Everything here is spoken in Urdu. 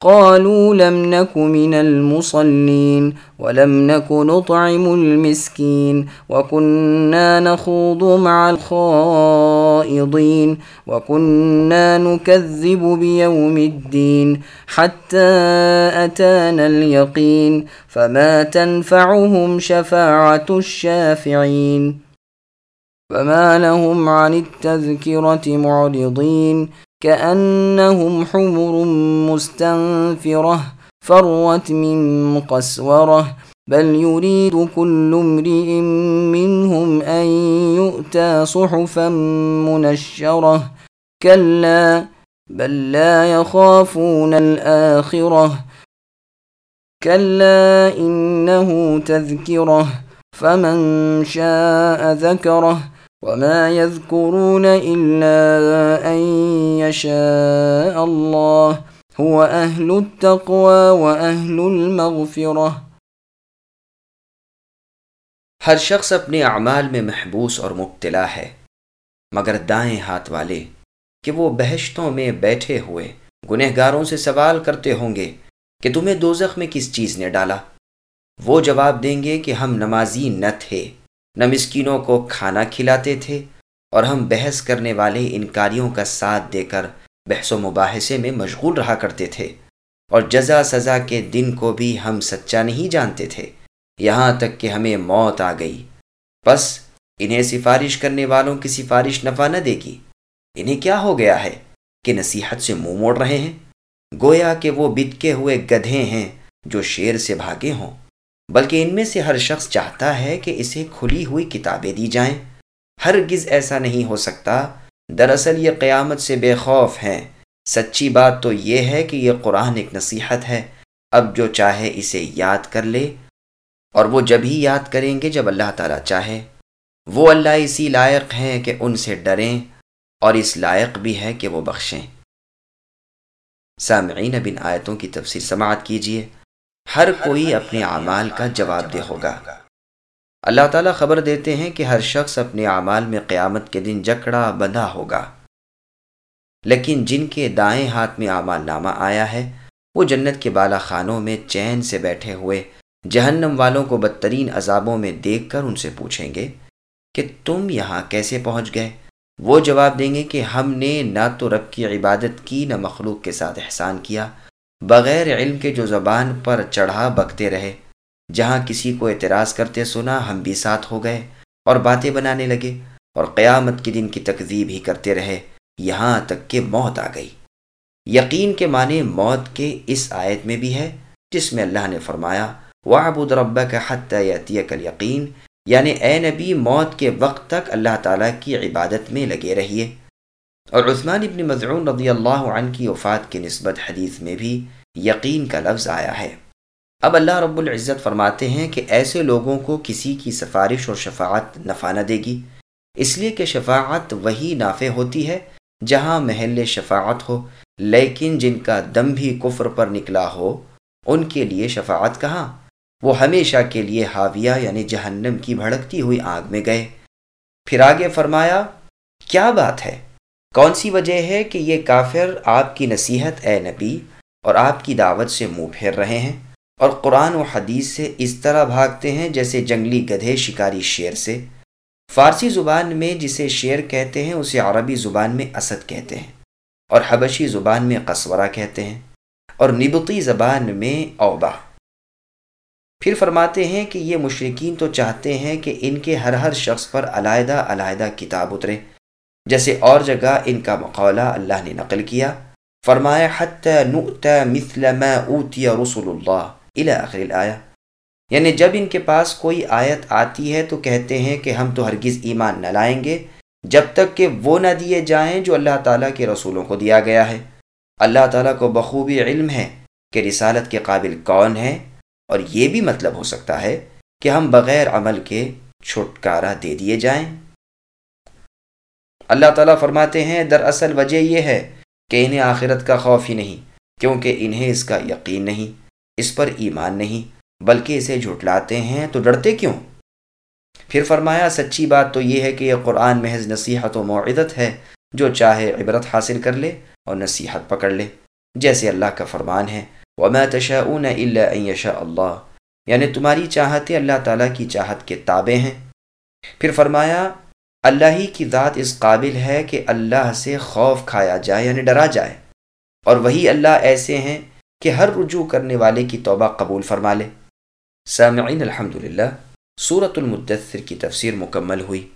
قالوا لم نك من المصلين ولم نك نطعم المسكين وكنا نخوض مع الخائضين وكنا نكذب بيوم الدين حتى أتانا اليقين فما تنفعهم شفاعة الشافعين فما لهم عن التذكرة معرضين كأنهم حمر مستنفرة فروت من قسورة، بل يريد كل امرئ منهم أن يؤتى صحفا منشرة. كلا، بل لا يخافون الآخرة. كلا، إنه تذكره فمن شاء ذكره. وما يذكرون إلا أن يشاء الله هو أهل التقوى وأهل المغفرة۔ ہر شخص اپنے اعمال میں محبوس اور مبتلا ہے، مگر دائیں ہاتھ والے کہ وہ بہشتوں میں بیٹھے ہوئے گنہگاروں سے سوال کرتے ہوں گے کہ تمہیں دوزخ میں کس چیز نے ڈالا؟ وہ جواب دیں گے کہ ہم نمازی نہ تھے۔ نہ مسکینوں کو کھانا کھلاتے تھے اور ہم بحث کرنے والے انکاریوں کا ساتھ دے کر بحث و مباحثے میں مشغول رہا کرتے تھے اور جزا سزا کے دن کو بھی ہم سچا نہیں جانتے تھے۔ یہاں تک کہ ہمیں موت آ گئی۔ بس انہیں سفارش کرنے والوں کی سفارش نفع نہ دے گی۔ انہیں کیا ہو گیا ہے کہ نصیحت سے منہ موڑ رہے ہیں؟ گویا کہ وہ بتکے ہوئے گدھے ہیں جو شیر سے بھاگے ہوں۔ بلکہ ان میں سے ہر شخص چاہتا ہے کہ اسے کھلی ہوئی کتابیں دی جائیں۔ ہرگز ایسا نہیں ہو سکتا۔ دراصل یہ قیامت سے بے خوف ہیں۔ سچی بات تو یہ ہے کہ یہ قرآن ایک نصیحت ہے۔ اب جو چاہے اسے یاد کر لے۔ اور وہ جب ہی یاد کریں گے، جب اللہ تعالیٰ چاہے۔ وہ اللہ اسی لائق ہیں کہ ان سے ڈریں۔ اور اس لائق بھی ہے کہ وہ بخشیں۔ سامعین بن آیتوں کی تفسیر سماعت کیجیے ہر کوئی اپنے اعمال کا جواب دہ ہوگا۔ اللہ تعالیٰ خبر دیتے ہیں کہ ہر شخص اپنے اعمال میں قیامت کے دن جکڑا بندھا ہوگا۔ لیکن جن کے دائیں ہاتھ میں اعمال نامہ آیا ہے، وہ جنت کے بالا خانوں میں چین سے بیٹھے ہوئے جہنم والوں کو بدترین عذابوں میں دیکھ کر ان سے پوچھیں گے کہ تم یہاں کیسے پہنچ گئے؟ وہ جواب دیں گے کہ ہم نے نہ تو رب کی عبادت کی، نہ مخلوق کے ساتھ احسان کیا۔ بغیر علم کے جو زبان پر چڑھا بکتے رہے۔ جہاں کسی کو اعتراض کرتے سنا ہم بھی ساتھ ہو گئے اور باتیں بنانے لگے اور قیامت کے دن کی تقزیب ہی کرتے رہے۔ یہاں تک کہ موت آ گئی۔ یقین کے معنی موت کے اس آیت میں بھی ہے، جس میں اللہ نے فرمایا وعبد ربک حتی یتیک الیقین یعنی اے نبی، موت کے وقت تک اللہ تعالیٰ کی عبادت میں لگے رہیے۔ اور عثمان ابن مضعون رضی اللہ عنہ کی وفات کی نسبت حدیث میں بھی یقین کا لفظ آیا ہے۔ اب اللہ رب العزت فرماتے ہیں کہ ایسے لوگوں کو کسی کی سفارش اور شفاعت نفع نہ دے گی۔ اس لیے کہ شفاعت وہی نافع ہوتی ہے جہاں محل شفاعت ہو، لیکن جن کا دم بھی کفر پر نکلا ہو، ان کے لیے شفاعت کہاں؟ وہ ہمیشہ کے لیے حاویہ یعنی جہنم کی بھڑکتی ہوئی آگ میں گئے۔ پھر آگے فرمایا، کیا بات ہے؟ کون سی وجہ ہے کہ یہ کافر آپ کی نصیحت اے نبی اور آپ کی دعوت سے منہ پھیر رہے ہیں؟ اور قرآن و حدیث سے اس طرح بھاگتے ہیں جیسے جنگلی گدھے شکاری شیر سے۔ فارسی زبان میں جسے شیر کہتے ہیں، اسے عربی زبان میں اسد کہتے ہیں اور حبشی زبان میں قصورہ کہتے ہیں اور نبتی زبان میں اوبا پھر فرماتے ہیں کہ یہ مشرقین تو چاہتے ہیں کہ ان کے ہر ہر شخص پر علیحدہ علیحدہ کتاب اترے۔ جیسے اور جگہ ان کا مقولہ اللہ نے نقل کیا۔ فرمایا مثل ما اوتی رسول اللہ آخر الآیہ۔ یعنی جب ان کے پاس کوئی آیت آتی ہے تو کہتے ہیں کہ ہم تو ہرگز ایمان نہ لائیں گے، جب تک کہ وہ نہ دیے جائیں جو اللہ تعالیٰ کے رسولوں کو دیا گیا ہے۔ اللہ تعالیٰ کو بخوبی علم ہے کہ رسالت کے قابل کون ہے، اور یہ بھی مطلب ہو سکتا ہے کہ ہم بغیر عمل کے چھٹکارا دے دیے جائیں۔ اللہ تعالیٰ فرماتے ہیں، دراصل وجہ یہ ہے کہ انہیں آخرت کا خوف ہی نہیں، کیونکہ انہیں اس کا یقین نہیں، اس پر ایمان نہیں، بلکہ اسے جھٹلاتے ہیں، تو ڈرتے کیوں؟ پھر فرمایا، سچی بات تو یہ ہے کہ یہ قرآن محض نصیحت و معدت ہے جو چاہے عبرت حاصل کر لے اور نصیحت پکڑ لے، جیسے اللہ کا فرمان ہے، وما تشاؤون الا ان يشاء اللہ یعنی تمہاری چاہتے اللہ تعالیٰ کی چاہت کے تابع ہیں۔ پھر فرمایا اللہ ہی کی ذات اس قابل ہے کہ اللہ سے خوف کھایا جائے یعنی ڈرا جائے۔ اور وہی اللہ ایسے ہیں کہ ہر رجوع کرنے والے کی توبہ قبول فرما لے۔ سامعین الحمد للہ صورت المدثر کی تفسیر مکمل ہوئی۔